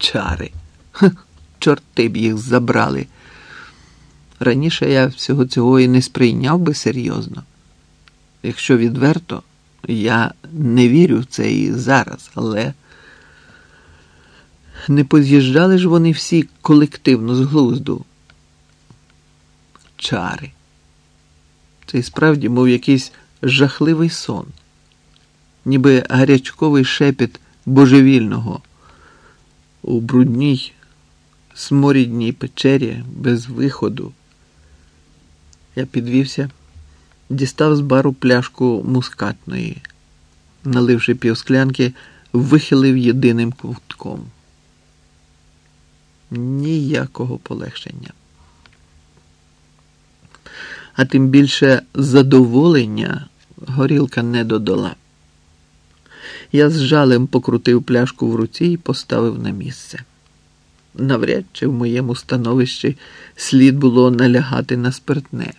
Чари. Ха, чорти б їх забрали. Раніше я всього цього і не сприйняв би серйозно. Якщо відверто, я не вірю в це і зараз, але не поз'їжджали ж вони всі колективно з глузду. Чари. Це і справді, мов якийсь жахливий сон, ніби гарячковий шепіт божевільного у брудній сморідній печері без виходу. Я підвівся, дістав з бару пляшку мускатної, наливши півсклянки, вихилив єдиним ковтком. Ніякого полегшення. А тим більше задоволення горілка не додала. Я з жалем покрутив пляшку в руці і поставив на місце. Навряд чи в моєму становищі слід було налягати на спиртне.